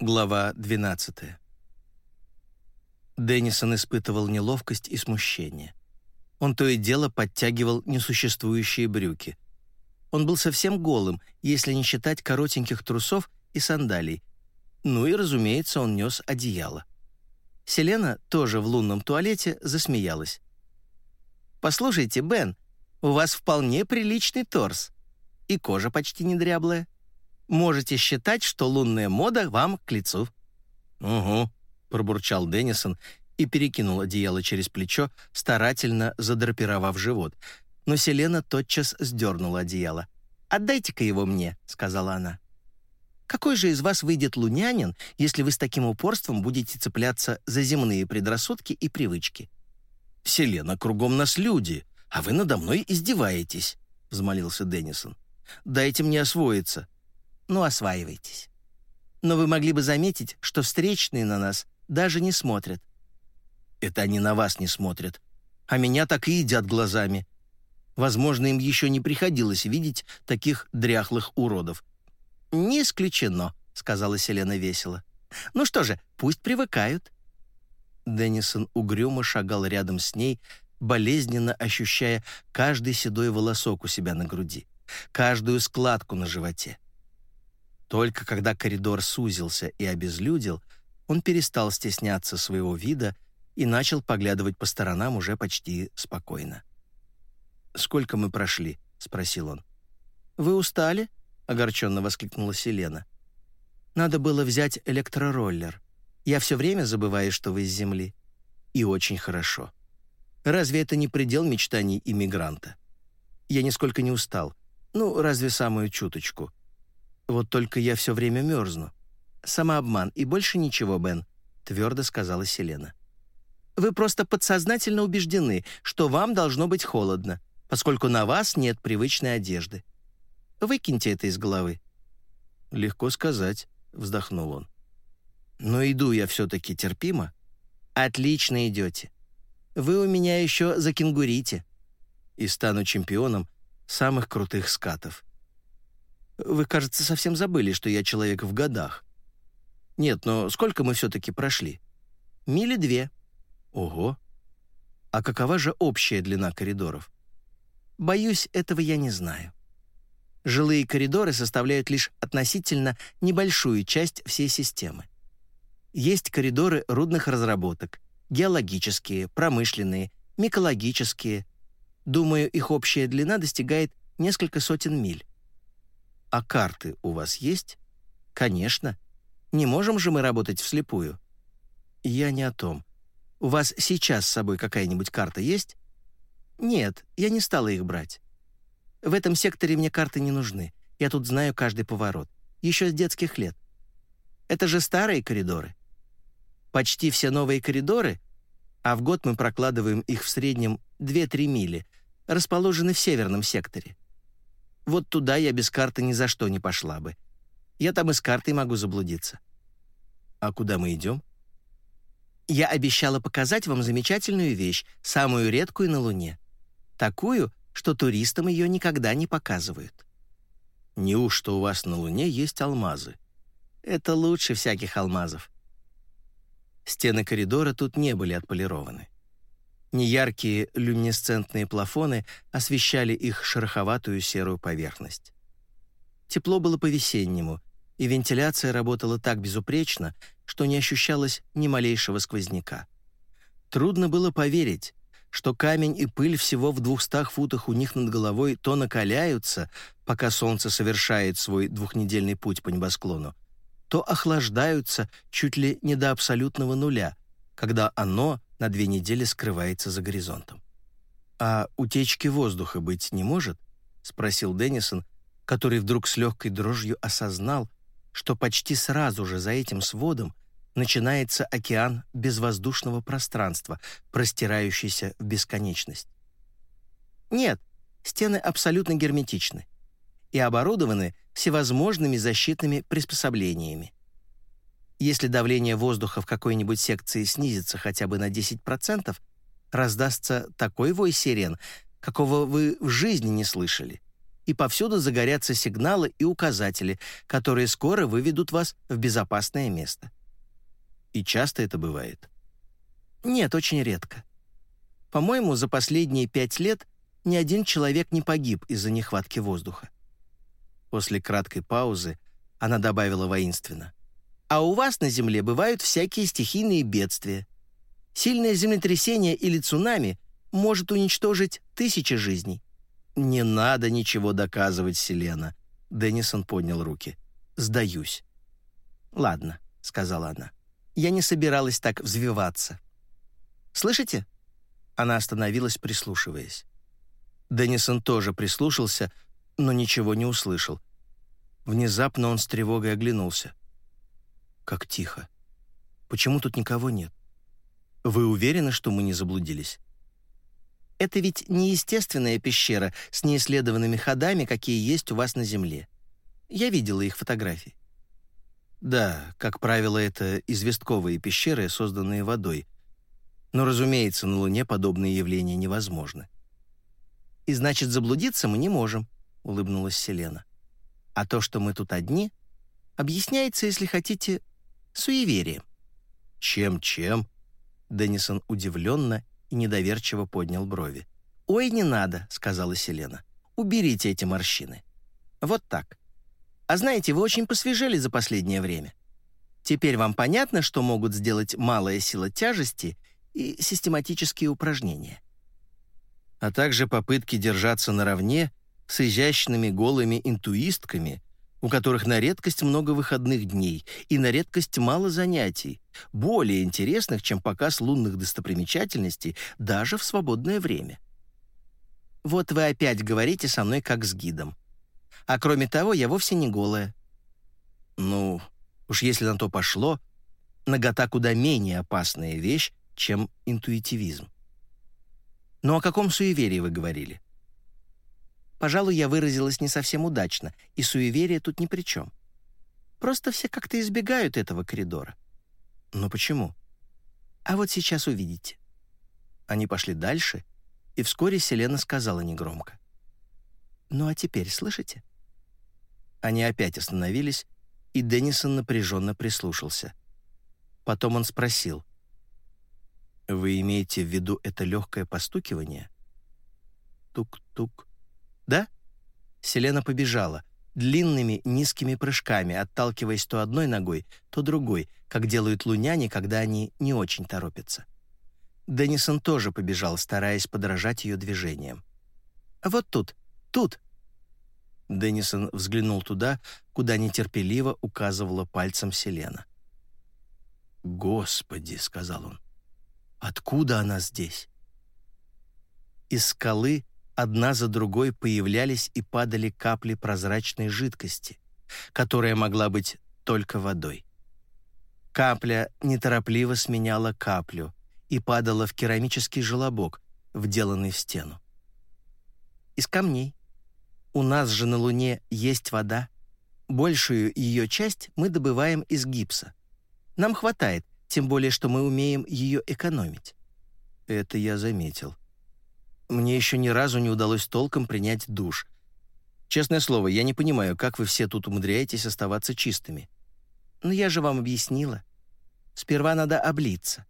Глава 12. Деннисон испытывал неловкость и смущение. Он то и дело подтягивал несуществующие брюки. Он был совсем голым, если не считать коротеньких трусов и сандалий. Ну и, разумеется, он нес одеяло. Селена, тоже в лунном туалете, засмеялась. «Послушайте, Бен, у вас вполне приличный торс. И кожа почти не дряблая можете считать, что лунная мода вам к лицу». «Угу», — пробурчал Деннисон и перекинул одеяло через плечо, старательно задрапировав живот. Но Селена тотчас сдернула одеяло. «Отдайте-ка его мне», — сказала она. «Какой же из вас выйдет лунянин, если вы с таким упорством будете цепляться за земные предрассудки и привычки?» «Селена, кругом нас люди, а вы надо мной издеваетесь», — взмолился Деннисон. «Дайте мне освоиться» ну осваивайтесь. Но вы могли бы заметить, что встречные на нас даже не смотрят. Это они на вас не смотрят, а меня так и едят глазами. Возможно, им еще не приходилось видеть таких дряхлых уродов. «Не исключено», — сказала Селена весело. «Ну что же, пусть привыкают». Деннисон угрюмо шагал рядом с ней, болезненно ощущая каждый седой волосок у себя на груди, каждую складку на животе. Только когда коридор сузился и обезлюдил, он перестал стесняться своего вида и начал поглядывать по сторонам уже почти спокойно. «Сколько мы прошли?» — спросил он. «Вы устали?» — огорченно воскликнула Селена. «Надо было взять электророллер. Я все время забываю, что вы из Земли. И очень хорошо. Разве это не предел мечтаний иммигранта? Я нисколько не устал. Ну, разве самую чуточку. Вот только я все время мерзну. Самообман и больше ничего, Бен», — твердо сказала Селена. «Вы просто подсознательно убеждены, что вам должно быть холодно, поскольку на вас нет привычной одежды. Выкиньте это из головы». «Легко сказать», — вздохнул он. «Но иду я все-таки терпимо». «Отлично идете. Вы у меня еще закенгурите». «И стану чемпионом самых крутых скатов», вы, кажется, совсем забыли, что я человек в годах. Нет, но сколько мы все-таки прошли? Мили две. Ого. А какова же общая длина коридоров? Боюсь, этого я не знаю. Жилые коридоры составляют лишь относительно небольшую часть всей системы. Есть коридоры рудных разработок, геологические, промышленные, микологические. Думаю, их общая длина достигает несколько сотен миль. «А карты у вас есть?» «Конечно. Не можем же мы работать вслепую?» «Я не о том. У вас сейчас с собой какая-нибудь карта есть?» «Нет, я не стала их брать. В этом секторе мне карты не нужны. Я тут знаю каждый поворот. Еще с детских лет. Это же старые коридоры. Почти все новые коридоры, а в год мы прокладываем их в среднем 2-3 мили, расположены в северном секторе. Вот туда я без карты ни за что не пошла бы. Я там и с картой могу заблудиться. А куда мы идем? Я обещала показать вам замечательную вещь, самую редкую на Луне. Такую, что туристам ее никогда не показывают. Неужто у вас на Луне есть алмазы? Это лучше всяких алмазов. Стены коридора тут не были отполированы. Неяркие люминесцентные плафоны освещали их шероховатую серую поверхность. Тепло было по-весеннему, и вентиляция работала так безупречно, что не ощущалось ни малейшего сквозняка. Трудно было поверить, что камень и пыль всего в двухстах футах у них над головой то накаляются, пока солнце совершает свой двухнедельный путь по небосклону, то охлаждаются чуть ли не до абсолютного нуля, когда оно на две недели скрывается за горизонтом. «А утечки воздуха быть не может?» — спросил Деннисон, который вдруг с легкой дрожью осознал, что почти сразу же за этим сводом начинается океан безвоздушного пространства, простирающийся в бесконечность. Нет, стены абсолютно герметичны и оборудованы всевозможными защитными приспособлениями. Если давление воздуха в какой-нибудь секции снизится хотя бы на 10%, раздастся такой вой сирен, какого вы в жизни не слышали. и повсюду загорятся сигналы и указатели, которые скоро выведут вас в безопасное место. И часто это бывает? Нет, очень редко. По-моему, за последние пять лет ни один человек не погиб из-за нехватки воздуха. После краткой паузы она добавила воинственно. «А у вас на Земле бывают всякие стихийные бедствия. Сильное землетрясение или цунами может уничтожить тысячи жизней». «Не надо ничего доказывать, Селена», — Деннисон поднял руки. «Сдаюсь». «Ладно», — сказала она. «Я не собиралась так взвиваться». «Слышите?» Она остановилась, прислушиваясь. Деннисон тоже прислушался, но ничего не услышал. Внезапно он с тревогой оглянулся. Как тихо. Почему тут никого нет? Вы уверены, что мы не заблудились? Это ведь не естественная пещера с неисследованными ходами, какие есть у вас на Земле. Я видела их фотографии. Да, как правило, это известковые пещеры, созданные водой. Но, разумеется, на Луне подобные явления невозможны. «И значит, заблудиться мы не можем», — улыбнулась Селена. «А то, что мы тут одни, объясняется, если хотите, суеверием». «Чем-чем?» Деннисон удивленно и недоверчиво поднял брови. «Ой, не надо», — сказала Селена. «Уберите эти морщины. Вот так. А знаете, вы очень посвежели за последнее время. Теперь вам понятно, что могут сделать малая сила тяжести и систематические упражнения а также попытки держаться наравне с изящными голыми интуистками, у которых на редкость много выходных дней и на редкость мало занятий, более интересных, чем показ лунных достопримечательностей даже в свободное время. Вот вы опять говорите со мной как с гидом. А кроме того, я вовсе не голая. Ну, уж если на то пошло, нагота куда менее опасная вещь, чем интуитивизм. Но о каком суеверии вы говорили? Пожалуй, я выразилась не совсем удачно, и суеверие тут ни при чем. Просто все как-то избегают этого коридора. Но почему? А вот сейчас увидите. Они пошли дальше, и вскоре Селена сказала негромко. «Ну а теперь слышите?» Они опять остановились, и Деннисон напряженно прислушался. Потом он спросил. Вы имеете в виду это легкое постукивание? Тук-тук. Да? Селена побежала, длинными низкими прыжками, отталкиваясь то одной ногой, то другой, как делают луняне, когда они не очень торопятся. Деннисон тоже побежал, стараясь подражать ее движениям. «Вот тут, тут!» Деннисон взглянул туда, куда нетерпеливо указывала пальцем Селена. «Господи!» — сказал он. Откуда она здесь? Из скалы одна за другой появлялись и падали капли прозрачной жидкости, которая могла быть только водой. Капля неторопливо сменяла каплю и падала в керамический желобок, вделанный в стену. Из камней. У нас же на Луне есть вода. Большую ее часть мы добываем из гипса. Нам хватает, тем более, что мы умеем ее экономить. Это я заметил. Мне еще ни разу не удалось толком принять душ. Честное слово, я не понимаю, как вы все тут умудряетесь оставаться чистыми. Но я же вам объяснила. Сперва надо облиться.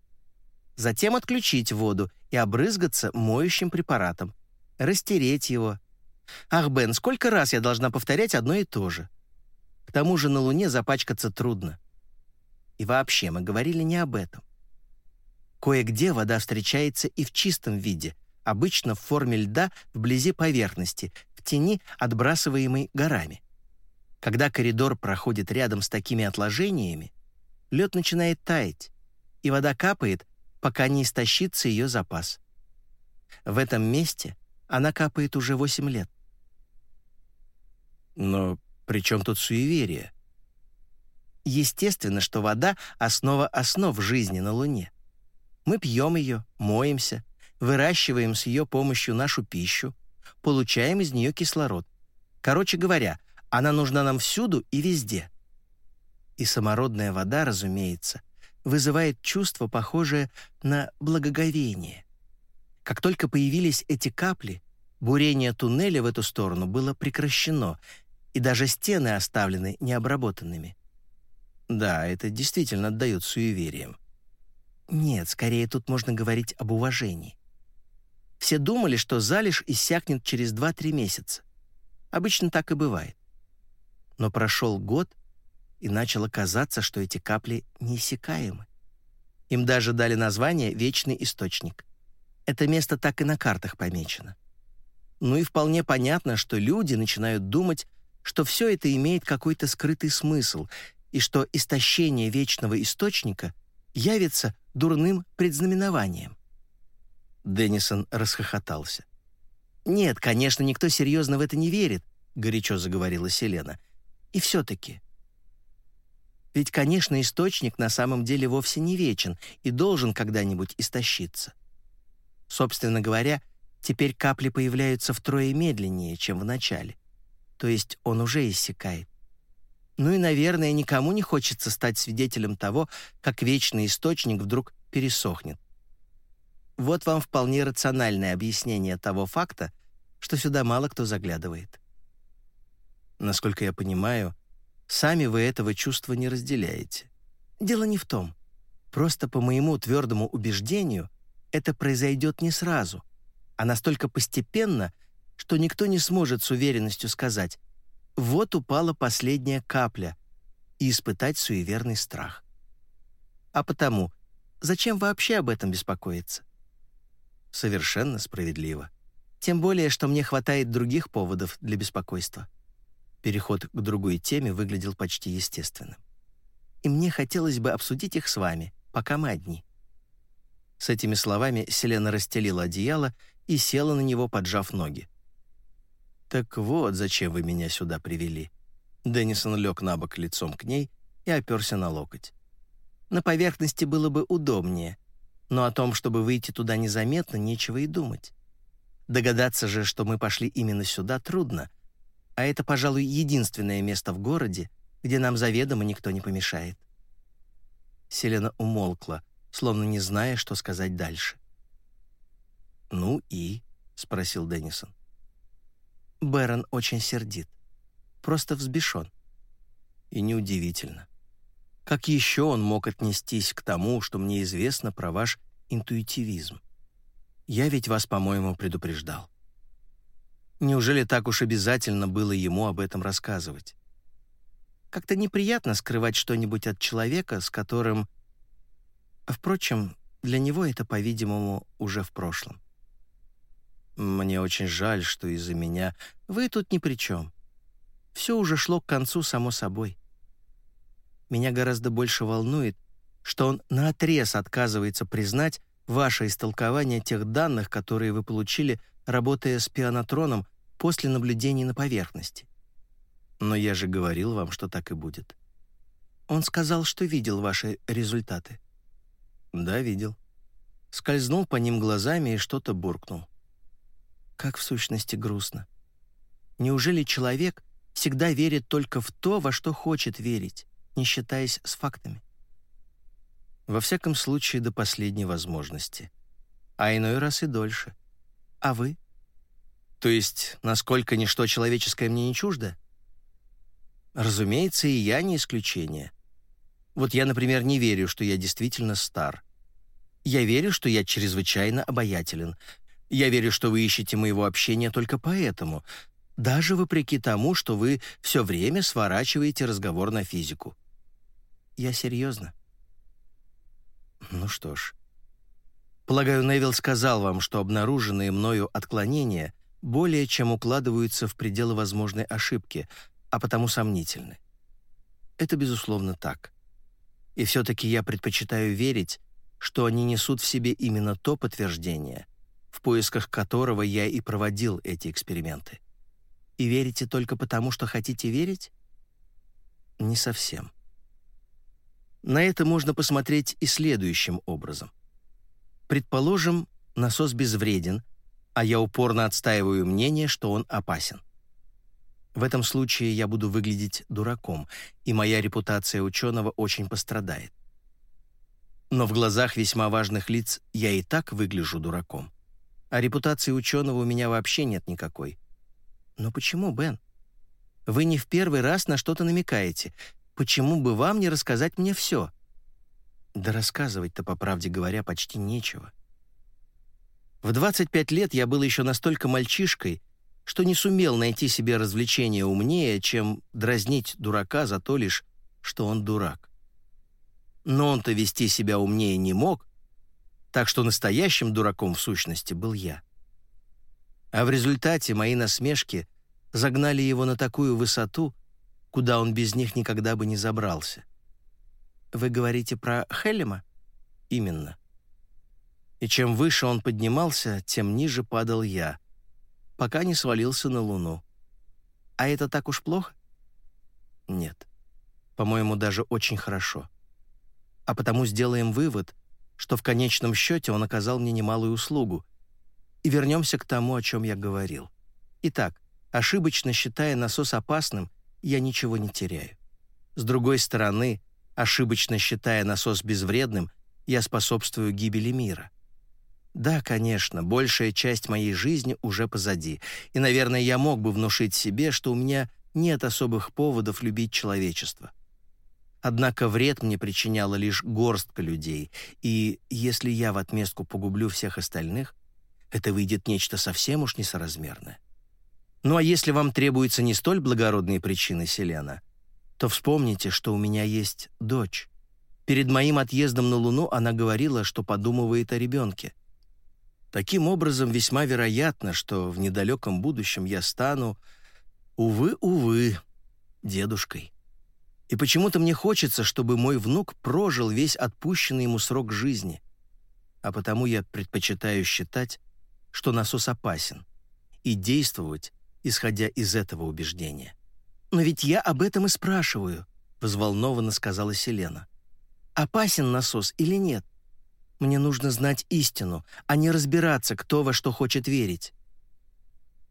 Затем отключить воду и обрызгаться моющим препаратом. Растереть его. Ах, Бен, сколько раз я должна повторять одно и то же? К тому же на Луне запачкаться трудно. И вообще, мы говорили не об этом. Кое-где вода встречается и в чистом виде, обычно в форме льда вблизи поверхности, в тени, отбрасываемой горами. Когда коридор проходит рядом с такими отложениями, лед начинает таять, и вода капает, пока не истощится ее запас. В этом месте она капает уже 8 лет. Но при чем тут суеверие? Естественно, что вода — основа основ жизни на Луне. Мы пьем ее, моемся, выращиваем с ее помощью нашу пищу, получаем из нее кислород. Короче говоря, она нужна нам всюду и везде. И самородная вода, разумеется, вызывает чувство, похожее на благоговение. Как только появились эти капли, бурение туннеля в эту сторону было прекращено, и даже стены оставлены необработанными. Да, это действительно отдает суевериям. Нет, скорее тут можно говорить об уважении. Все думали, что залежь иссякнет через 2-3 месяца. Обычно так и бывает. Но прошел год, и начало казаться, что эти капли неиссякаемы. Им даже дали название «Вечный источник». Это место так и на картах помечено. Ну и вполне понятно, что люди начинают думать, что все это имеет какой-то скрытый смысл, и что истощение вечного источника явится дурным предзнаменованием. Деннисон расхохотался. «Нет, конечно, никто серьезно в это не верит», — горячо заговорила Селена. «И все-таки. Ведь, конечно, источник на самом деле вовсе не вечен и должен когда-нибудь истощиться. Собственно говоря, теперь капли появляются втрое медленнее, чем в начале. То есть он уже иссякает. Ну и, наверное, никому не хочется стать свидетелем того, как вечный источник вдруг пересохнет. Вот вам вполне рациональное объяснение того факта, что сюда мало кто заглядывает. Насколько я понимаю, сами вы этого чувства не разделяете. Дело не в том. Просто по моему твердому убеждению это произойдет не сразу, а настолько постепенно, что никто не сможет с уверенностью сказать «вот упала последняя капля» и испытать суеверный страх. А потому, зачем вообще об этом беспокоиться? Совершенно справедливо. Тем более, что мне хватает других поводов для беспокойства. Переход к другой теме выглядел почти естественным. И мне хотелось бы обсудить их с вами, пока мы одни. С этими словами Селена расстелила одеяло и села на него, поджав ноги. «Так вот, зачем вы меня сюда привели». Деннисон лег на бок лицом к ней и оперся на локоть. «На поверхности было бы удобнее, но о том, чтобы выйти туда незаметно, нечего и думать. Догадаться же, что мы пошли именно сюда, трудно, а это, пожалуй, единственное место в городе, где нам заведомо никто не помешает». Селена умолкла, словно не зная, что сказать дальше. «Ну и?» — спросил Деннисон. Бэрон очень сердит. Просто взбешен. И неудивительно. Как еще он мог отнестись к тому, что мне известно про ваш интуитивизм? Я ведь вас, по-моему, предупреждал. Неужели так уж обязательно было ему об этом рассказывать? Как-то неприятно скрывать что-нибудь от человека, с которым... Впрочем, для него это, по-видимому, уже в прошлом. Мне очень жаль, что из-за меня вы тут ни при чем. Все уже шло к концу само собой. Меня гораздо больше волнует, что он наотрез отказывается признать ваше истолкование тех данных, которые вы получили, работая с пионатроном после наблюдений на поверхности. Но я же говорил вам, что так и будет. Он сказал, что видел ваши результаты. Да, видел. Скользнул по ним глазами и что-то буркнул. Как в сущности грустно. Неужели человек всегда верит только в то, во что хочет верить, не считаясь с фактами? Во всяком случае, до последней возможности. А иной раз и дольше. А вы? То есть, насколько ничто человеческое мне не чуждо? Разумеется, и я не исключение. Вот я, например, не верю, что я действительно стар. Я верю, что я чрезвычайно обаятелен, я верю, что вы ищете моего общения только поэтому, даже вопреки тому, что вы все время сворачиваете разговор на физику. Я серьезно. Ну что ж. Полагаю, Невилл сказал вам, что обнаруженные мною отклонения более чем укладываются в пределы возможной ошибки, а потому сомнительны. Это, безусловно, так. И все-таки я предпочитаю верить, что они несут в себе именно то подтверждение — в поисках которого я и проводил эти эксперименты. И верите только потому, что хотите верить? Не совсем. На это можно посмотреть и следующим образом. Предположим, насос безвреден, а я упорно отстаиваю мнение, что он опасен. В этом случае я буду выглядеть дураком, и моя репутация ученого очень пострадает. Но в глазах весьма важных лиц я и так выгляжу дураком. А репутации ученого у меня вообще нет никакой. Но почему, Бен? Вы не в первый раз на что-то намекаете. Почему бы вам не рассказать мне все? Да рассказывать-то, по правде говоря, почти нечего. В 25 лет я был еще настолько мальчишкой, что не сумел найти себе развлечение умнее, чем дразнить дурака за то лишь, что он дурак. Но он-то вести себя умнее не мог, так что настоящим дураком в сущности был я. А в результате мои насмешки загнали его на такую высоту, куда он без них никогда бы не забрался. Вы говорите про Хеллема? Именно. И чем выше он поднимался, тем ниже падал я, пока не свалился на Луну. А это так уж плохо? Нет. По-моему, даже очень хорошо. А потому сделаем вывод, что в конечном счете он оказал мне немалую услугу. И вернемся к тому, о чем я говорил. Итак, ошибочно считая насос опасным, я ничего не теряю. С другой стороны, ошибочно считая насос безвредным, я способствую гибели мира. Да, конечно, большая часть моей жизни уже позади, и, наверное, я мог бы внушить себе, что у меня нет особых поводов любить человечество. Однако вред мне причиняла лишь горстка людей, и если я в отместку погублю всех остальных, это выйдет нечто совсем уж несоразмерное. Ну а если вам требуются не столь благородные причины, Селена, то вспомните, что у меня есть дочь. Перед моим отъездом на Луну она говорила, что подумывает о ребенке. Таким образом, весьма вероятно, что в недалеком будущем я стану, увы, увы, дедушкой. И почему-то мне хочется, чтобы мой внук прожил весь отпущенный ему срок жизни. А потому я предпочитаю считать, что насос опасен, и действовать, исходя из этого убеждения. «Но ведь я об этом и спрашиваю», — взволнованно сказала Селена. «Опасен насос или нет? Мне нужно знать истину, а не разбираться, кто во что хочет верить».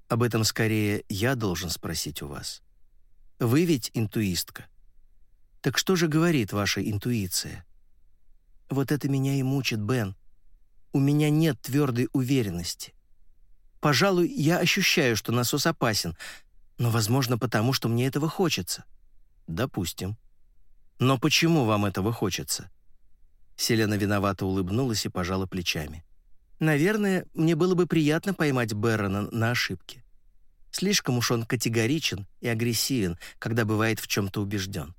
«Об этом скорее я должен спросить у вас. Вы ведь интуистка». Так что же говорит ваша интуиция? Вот это меня и мучит, Бен. У меня нет твердой уверенности. Пожалуй, я ощущаю, что насос опасен, но, возможно, потому, что мне этого хочется. Допустим. Но почему вам этого хочется? Селена виновато улыбнулась и пожала плечами. Наверное, мне было бы приятно поймать Бэррона на ошибке. Слишком уж он категоричен и агрессивен, когда бывает в чем-то убежден.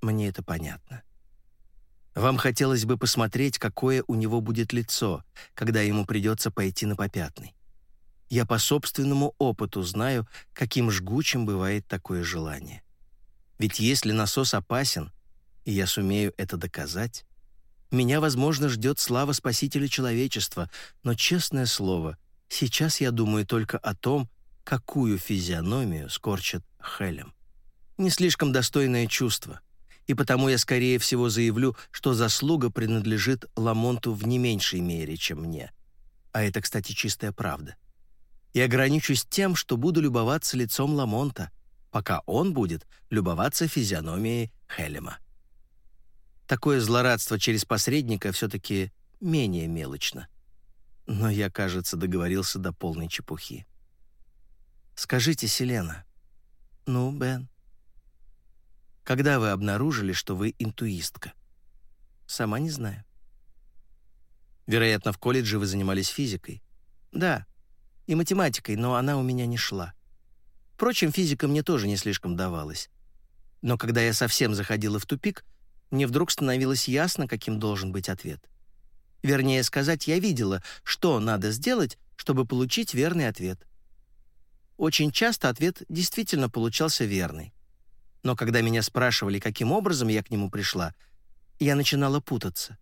Мне это понятно. Вам хотелось бы посмотреть, какое у него будет лицо, когда ему придется пойти на попятный. Я по собственному опыту знаю, каким жгучим бывает такое желание. Ведь если насос опасен, и я сумею это доказать, меня, возможно, ждет слава спасителя человечества, но, честное слово, сейчас я думаю только о том, какую физиономию скорчит Хелем. Не слишком достойное чувство — и потому я, скорее всего, заявлю, что заслуга принадлежит Ламонту в не меньшей мере, чем мне. А это, кстати, чистая правда. И ограничусь тем, что буду любоваться лицом Ламонта, пока он будет любоваться физиономией Хелема. Такое злорадство через посредника все-таки менее мелочно. Но я, кажется, договорился до полной чепухи. «Скажите, Селена». «Ну, Бен?» Когда вы обнаружили, что вы интуистка? Сама не знаю. Вероятно, в колледже вы занимались физикой. Да, и математикой, но она у меня не шла. Впрочем, физика мне тоже не слишком давалась. Но когда я совсем заходила в тупик, мне вдруг становилось ясно, каким должен быть ответ. Вернее сказать, я видела, что надо сделать, чтобы получить верный ответ. Очень часто ответ действительно получался верный. Но когда меня спрашивали, каким образом я к нему пришла, я начинала путаться.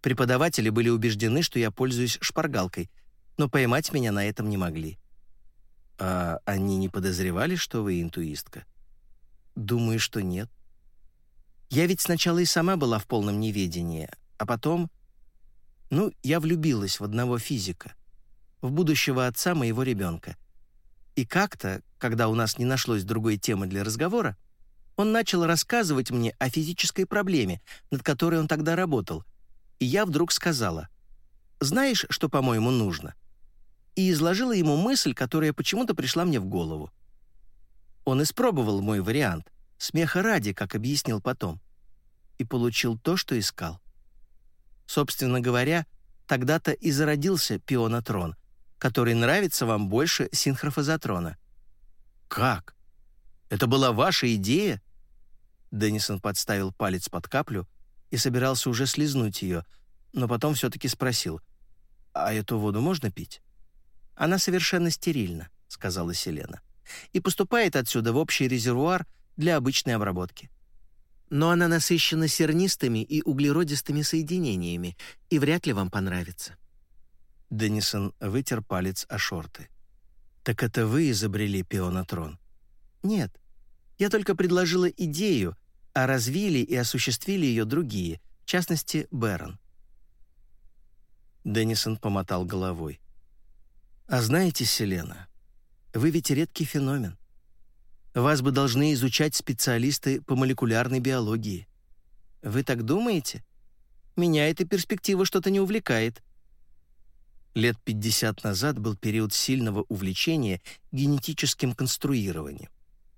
Преподаватели были убеждены, что я пользуюсь шпаргалкой, но поймать меня на этом не могли. А они не подозревали, что вы интуистка? Думаю, что нет. Я ведь сначала и сама была в полном неведении, а потом... Ну, я влюбилась в одного физика, в будущего отца моего ребенка. И как-то, когда у нас не нашлось другой темы для разговора, он начал рассказывать мне о физической проблеме, над которой он тогда работал, и я вдруг сказала, знаешь, что, по-моему, нужно?» И изложила ему мысль, которая почему-то пришла мне в голову. Он испробовал мой вариант, смеха ради, как объяснил потом, и получил то, что искал. Собственно говоря, тогда-то и зародился пионатрон, который нравится вам больше синхрофазотрона. «Как? Это была ваша идея?» Деннисон подставил палец под каплю и собирался уже слезнуть ее, но потом все-таки спросил, «А эту воду можно пить?» «Она совершенно стерильна», — сказала Селена, «и поступает отсюда в общий резервуар для обычной обработки. Но она насыщена сернистыми и углеродистыми соединениями и вряд ли вам понравится». Деннисон вытер палец о шорты. «Так это вы изобрели пионатрон?» «Нет. Я только предложила идею, а развили и осуществили ее другие, в частности, Бэрон. Деннисон помотал головой. «А знаете, Селена, вы ведь редкий феномен. Вас бы должны изучать специалисты по молекулярной биологии. Вы так думаете? Меня эта перспектива что-то не увлекает». Лет 50 назад был период сильного увлечения генетическим конструированием.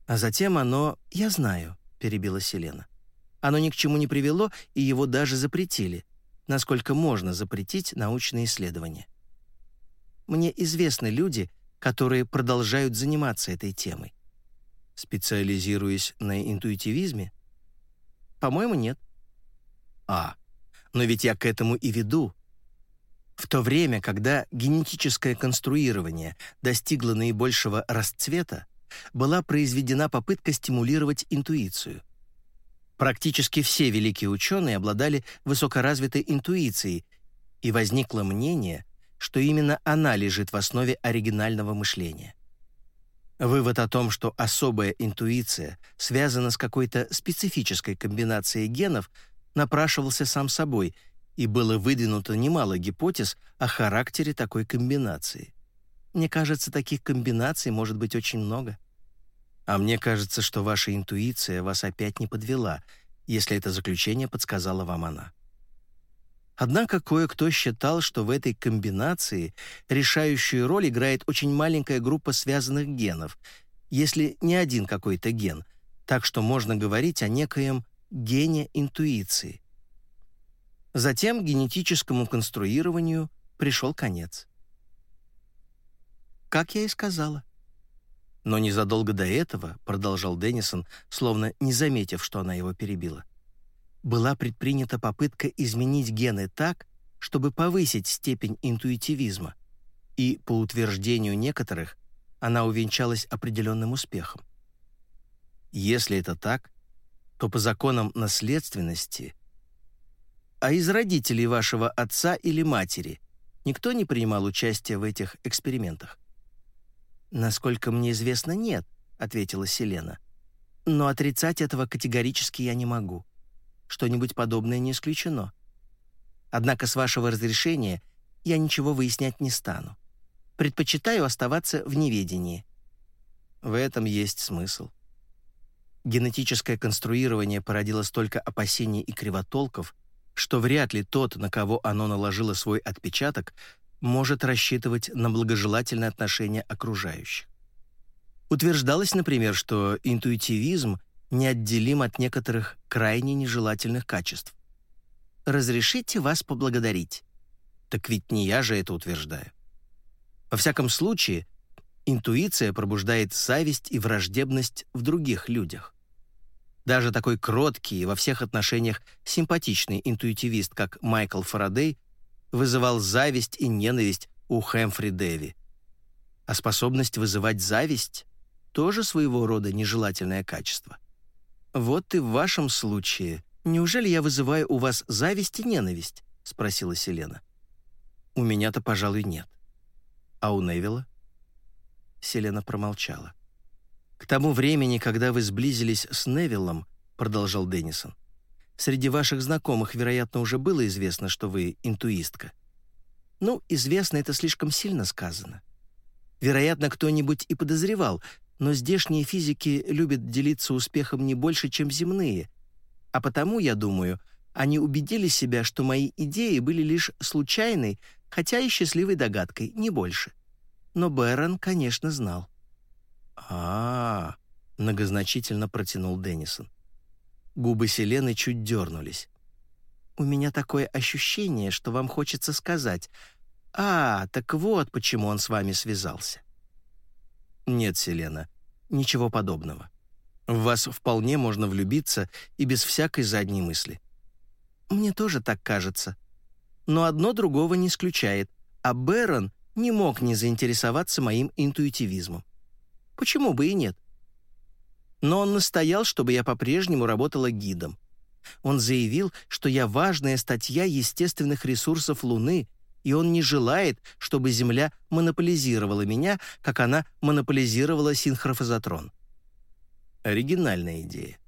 А затем оно... «Я знаю», — перебила Селена. «Оно ни к чему не привело, и его даже запретили насколько можно запретить научные исследования. Мне известны люди, которые продолжают заниматься этой темой. Специализируясь на интуитивизме? По-моему, нет. А, но ведь я к этому и веду. В то время, когда генетическое конструирование достигло наибольшего расцвета, была произведена попытка стимулировать интуицию — Практически все великие ученые обладали высокоразвитой интуицией, и возникло мнение, что именно она лежит в основе оригинального мышления. Вывод о том, что особая интуиция связана с какой-то специфической комбинацией генов, напрашивался сам собой, и было выдвинуто немало гипотез о характере такой комбинации. Мне кажется, таких комбинаций может быть очень много. А мне кажется, что ваша интуиция вас опять не подвела, если это заключение подсказала вам она. Однако кое-кто считал, что в этой комбинации решающую роль играет очень маленькая группа связанных генов, если не один какой-то ген, так что можно говорить о некоем гене интуиции. Затем генетическому конструированию пришел конец. Как я и сказала. Но незадолго до этого, продолжал Деннисон, словно не заметив, что она его перебила, была предпринята попытка изменить гены так, чтобы повысить степень интуитивизма, и, по утверждению некоторых, она увенчалась определенным успехом. Если это так, то по законам наследственности, а из родителей вашего отца или матери никто не принимал участия в этих экспериментах? «Насколько мне известно, нет», — ответила Селена. «Но отрицать этого категорически я не могу. Что-нибудь подобное не исключено. Однако с вашего разрешения я ничего выяснять не стану. Предпочитаю оставаться в неведении». В этом есть смысл. Генетическое конструирование породило столько опасений и кривотолков, что вряд ли тот, на кого оно наложило свой отпечаток, может рассчитывать на благожелательное отношение окружающих. Утверждалось, например, что интуитивизм неотделим от некоторых крайне нежелательных качеств. «Разрешите вас поблагодарить». Так ведь не я же это утверждаю. Во всяком случае, интуиция пробуждает зависть и враждебность в других людях. Даже такой кроткий и во всех отношениях симпатичный интуитивист, как Майкл Фарадей, вызывал зависть и ненависть у Хэмфри Дэви. А способность вызывать зависть — тоже своего рода нежелательное качество. Вот и в вашем случае. Неужели я вызываю у вас зависть и ненависть? — спросила Селена. У меня-то, пожалуй, нет. А у Невилла? Селена промолчала. «К тому времени, когда вы сблизились с Невиллом, — продолжал Деннисон, Среди ваших знакомых, вероятно, уже было известно, что вы интуистка. Ну, известно это слишком сильно сказано. Вероятно, кто-нибудь и подозревал, но здешние физики любят делиться успехом не больше, чем земные. А потому, я думаю, они убедили себя, что мои идеи были лишь случайной, хотя и счастливой догадкой, не больше. Но Бэрон, конечно, знал. а, -а, -а многозначительно протянул Деннисон. Губы Селены чуть дернулись. «У меня такое ощущение, что вам хочется сказать. А, так вот почему он с вами связался». «Нет, Селена, ничего подобного. В вас вполне можно влюбиться и без всякой задней мысли». «Мне тоже так кажется. Но одно другого не исключает, а Бэрон не мог не заинтересоваться моим интуитивизмом. Почему бы и нет? Но он настоял, чтобы я по-прежнему работала гидом. Он заявил, что я важная статья естественных ресурсов Луны, и он не желает, чтобы Земля монополизировала меня, как она монополизировала синхрофазотрон. Оригинальная идея.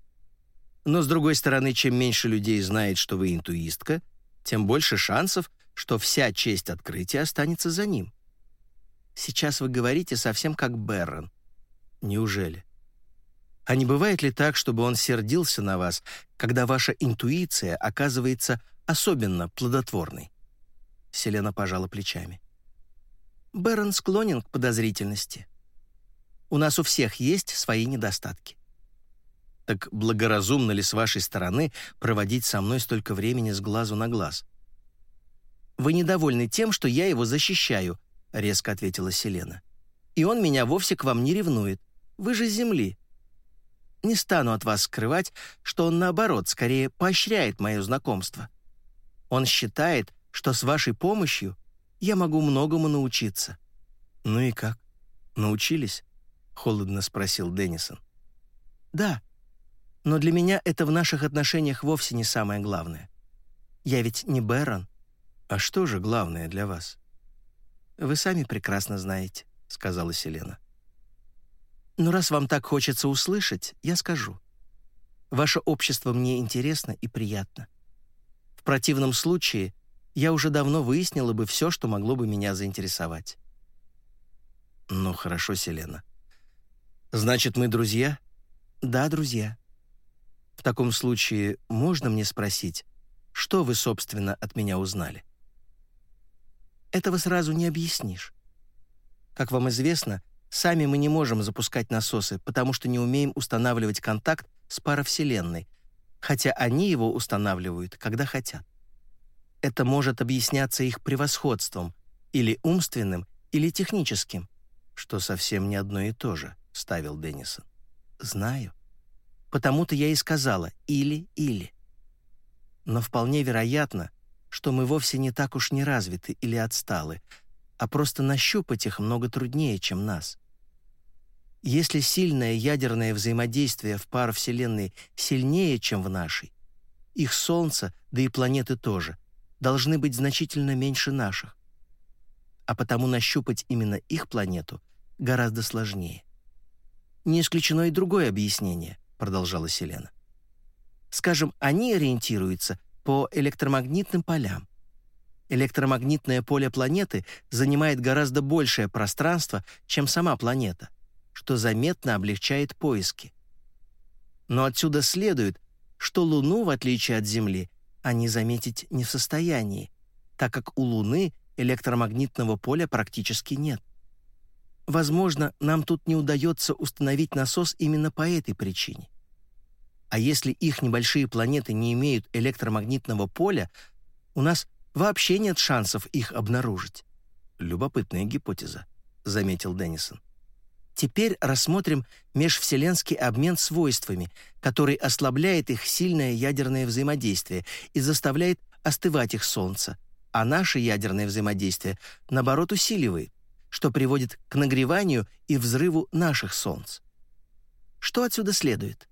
Но, с другой стороны, чем меньше людей знает, что вы интуистка, тем больше шансов, что вся честь открытия останется за ним. Сейчас вы говорите совсем как Беррон. Неужели? А не бывает ли так, чтобы он сердился на вас, когда ваша интуиция оказывается особенно плодотворной? Селена пожала плечами. Берн склонен к подозрительности. У нас у всех есть свои недостатки. Так благоразумно ли с вашей стороны проводить со мной столько времени с глазу на глаз? Вы недовольны тем, что я его защищаю, резко ответила Селена. И он меня вовсе к вам не ревнует. Вы же с земли. Не стану от вас скрывать, что он, наоборот, скорее поощряет мое знакомство. Он считает, что с вашей помощью я могу многому научиться». «Ну и как? Научились?» — холодно спросил Деннисон. «Да, но для меня это в наших отношениях вовсе не самое главное. Я ведь не Бэрон». «А что же главное для вас?» «Вы сами прекрасно знаете», — сказала Селена. «Но раз вам так хочется услышать, я скажу. Ваше общество мне интересно и приятно. В противном случае я уже давно выяснила бы все, что могло бы меня заинтересовать. Ну, хорошо, Селена. Значит, мы друзья? Да, друзья. В таком случае можно мне спросить, что вы, собственно, от меня узнали? Этого сразу не объяснишь. Как вам известно, сами мы не можем запускать насосы, потому что не умеем устанавливать контакт с паравселенной, хотя они его устанавливают, когда хотят это может объясняться их превосходством, или умственным, или техническим, что совсем не одно и то же, ставил Деннисон. Знаю. Потому-то я и сказала «или-или». Но вполне вероятно, что мы вовсе не так уж не развиты или отсталы, а просто нащупать их много труднее, чем нас. Если сильное ядерное взаимодействие в пар Вселенной сильнее, чем в нашей, их Солнце, да и планеты тоже, должны быть значительно меньше наших. А потому нащупать именно их планету гораздо сложнее. Не исключено и другое объяснение, продолжала Селена. Скажем, они ориентируются по электромагнитным полям. Электромагнитное поле планеты занимает гораздо большее пространство, чем сама планета, что заметно облегчает поиски. Но отсюда следует, что Луну, в отличие от Земли, они заметить не в состоянии, так как у Луны электромагнитного поля практически нет. Возможно, нам тут не удается установить насос именно по этой причине. А если их небольшие планеты не имеют электромагнитного поля, у нас вообще нет шансов их обнаружить. Любопытная гипотеза, заметил Деннисон. Теперь рассмотрим межвселенский обмен свойствами, который ослабляет их сильное ядерное взаимодействие и заставляет остывать их Солнце, а наше ядерное взаимодействие, наоборот, усиливает, что приводит к нагреванию и взрыву наших Солнц. Что отсюда следует?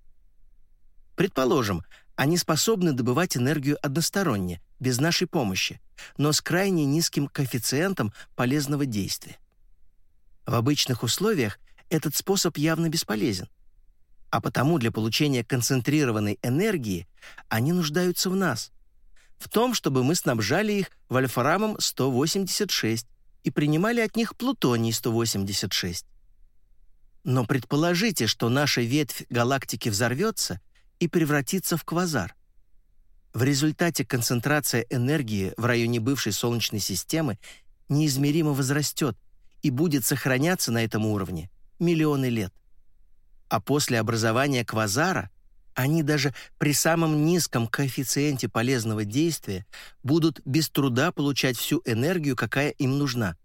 Предположим, они способны добывать энергию односторонне, без нашей помощи, но с крайне низким коэффициентом полезного действия. В обычных условиях этот способ явно бесполезен. А потому для получения концентрированной энергии они нуждаются в нас. В том, чтобы мы снабжали их вольфрамом 186 и принимали от них плутоний 186. Но предположите, что наша ветвь галактики взорвется и превратится в квазар. В результате концентрация энергии в районе бывшей Солнечной системы неизмеримо возрастет и будет сохраняться на этом уровне миллионы лет. А после образования квазара они даже при самом низком коэффициенте полезного действия будут без труда получать всю энергию, какая им нужна.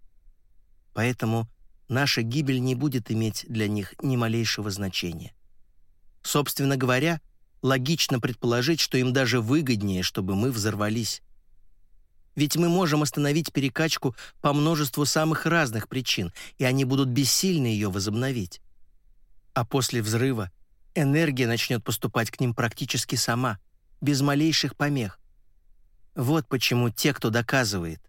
Поэтому наша гибель не будет иметь для них ни малейшего значения. Собственно говоря, логично предположить, что им даже выгоднее, чтобы мы взорвались. Ведь мы можем остановить перекачку по множеству самых разных причин, и они будут бессильны ее возобновить. А после взрыва энергия начнет поступать к ним практически сама, без малейших помех. Вот почему те, кто доказывает,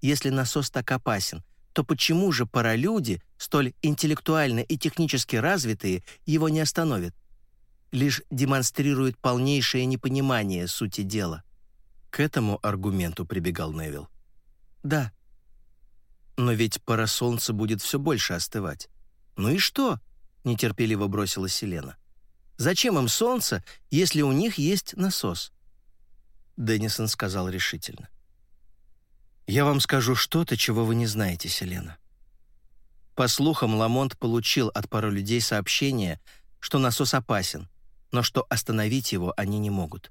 если насос так опасен, то почему же паралюди, столь интеллектуально и технически развитые, его не остановят? Лишь демонстрируют полнейшее непонимание сути дела. К этому аргументу прибегал Невил. Да. Но ведь пара солнца будет все больше остывать. Ну и что? Нетерпеливо бросила Селена. Зачем им солнце, если у них есть насос? Деннисон сказал решительно. «Я вам скажу что-то, чего вы не знаете, Селена. По слухам, Ламонт получил от пары людей сообщение, что насос опасен, но что остановить его они не могут.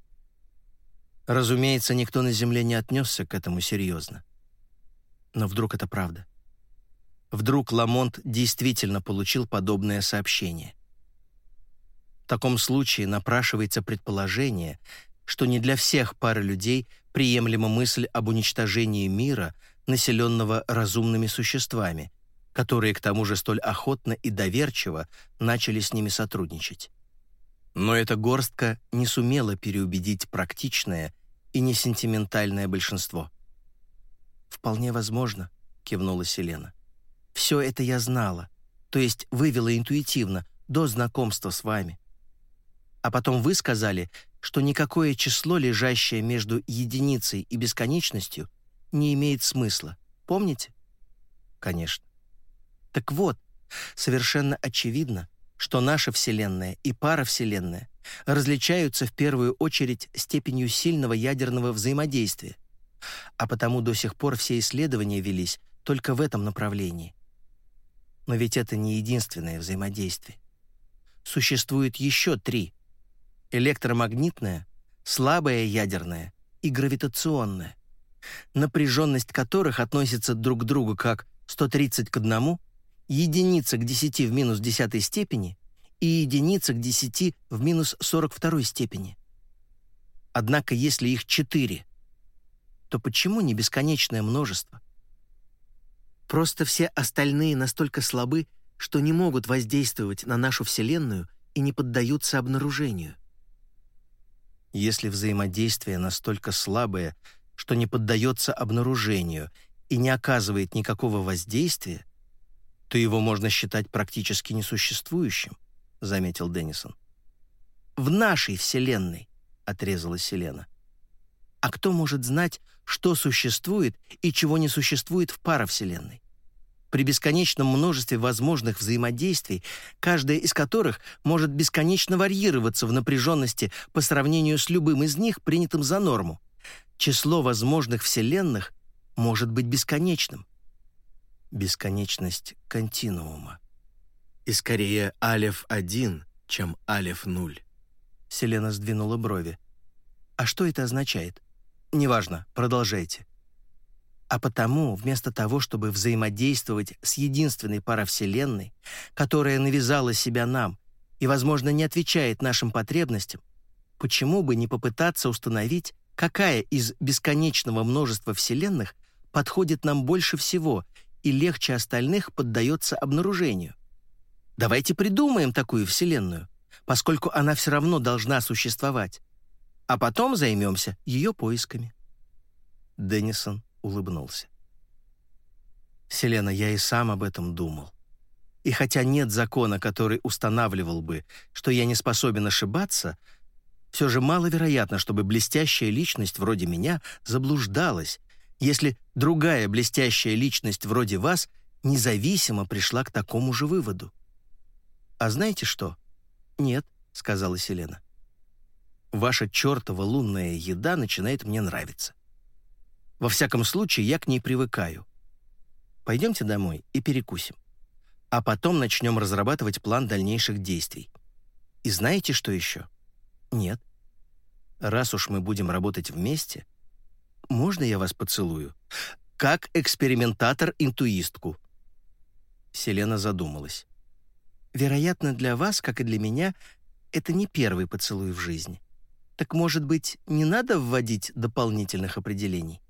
Разумеется, никто на Земле не отнесся к этому серьезно. Но вдруг это правда? Вдруг Ламонт действительно получил подобное сообщение? В таком случае напрашивается предположение, что не для всех пары людей приемлема мысль об уничтожении мира, населенного разумными существами, которые к тому же столь охотно и доверчиво начали с ними сотрудничать. Но эта горстка не сумела переубедить практичное и несентиментальное большинство. «Вполне возможно», — кивнула Селена. «Все это я знала, то есть вывела интуитивно, до знакомства с вами. А потом вы сказали, что никакое число, лежащее между единицей и бесконечностью, не имеет смысла. Помните? Конечно. Так вот, совершенно очевидно, что наша Вселенная и паравселенная различаются в первую очередь степенью сильного ядерного взаимодействия, а потому до сих пор все исследования велись только в этом направлении. Но ведь это не единственное взаимодействие. Существует еще три — электромагнитное, слабое ядерное и гравитационное, напряженность которых относится друг к другу как 130 к 1, единица к 10 в минус десятой степени и единица к 10 в минус 42 степени. Однако если их четыре, то почему не бесконечное множество? Просто все остальные настолько слабы, что не могут воздействовать на нашу Вселенную и не поддаются обнаружению. Если взаимодействие настолько слабое, что не поддается обнаружению и не оказывает никакого воздействия, то его можно считать практически несуществующим, заметил Деннисон. В нашей Вселенной, отрезала Селена. А кто может знать, что существует и чего не существует в паравселенной? При бесконечном множестве возможных взаимодействий, каждое из которых может бесконечно варьироваться в напряженности по сравнению с любым из них, принятым за норму, число возможных вселенных может быть бесконечным бесконечность континуума. И скорее алеф-1, чем алеф-0. Селена сдвинула брови. «А что это означает?» «Неважно, продолжайте». А потому, вместо того, чтобы взаимодействовать с единственной паравселенной, которая навязала себя нам и, возможно, не отвечает нашим потребностям, почему бы не попытаться установить, какая из бесконечного множества вселенных подходит нам больше всего и легче остальных поддается обнаружению. Давайте придумаем такую Вселенную, поскольку она все равно должна существовать, а потом займемся ее поисками». Деннисон улыбнулся. «Селена, я и сам об этом думал. И хотя нет закона, который устанавливал бы, что я не способен ошибаться, все же маловероятно, чтобы блестящая личность вроде меня заблуждалась если другая блестящая личность вроде вас независимо пришла к такому же выводу. А знаете что? Нет, сказала Селена. Ваша чертова лунная еда начинает мне нравиться. Во всяком случае, я к ней привыкаю. Пойдемте домой и перекусим. А потом начнем разрабатывать план дальнейших действий. И знаете, что еще? Нет. Раз уж мы будем работать вместе, можно я вас поцелую? Как экспериментатор-интуистку. Селена задумалась. Вероятно, для вас, как и для меня, это не первый поцелуй в жизни. Так, может быть, не надо вводить дополнительных определений?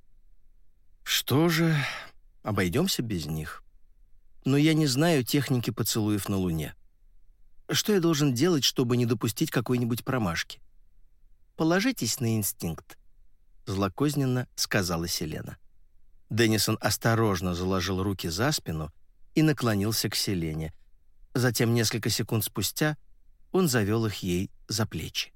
Что же, обойдемся без них. Но я не знаю техники поцелуев на Луне. Что я должен делать, чтобы не допустить какой-нибудь промашки? Положитесь на инстинкт, злокозненно сказала Селена. Деннисон осторожно заложил руки за спину и наклонился к Селене. Затем, несколько секунд спустя, он завел их ей за плечи.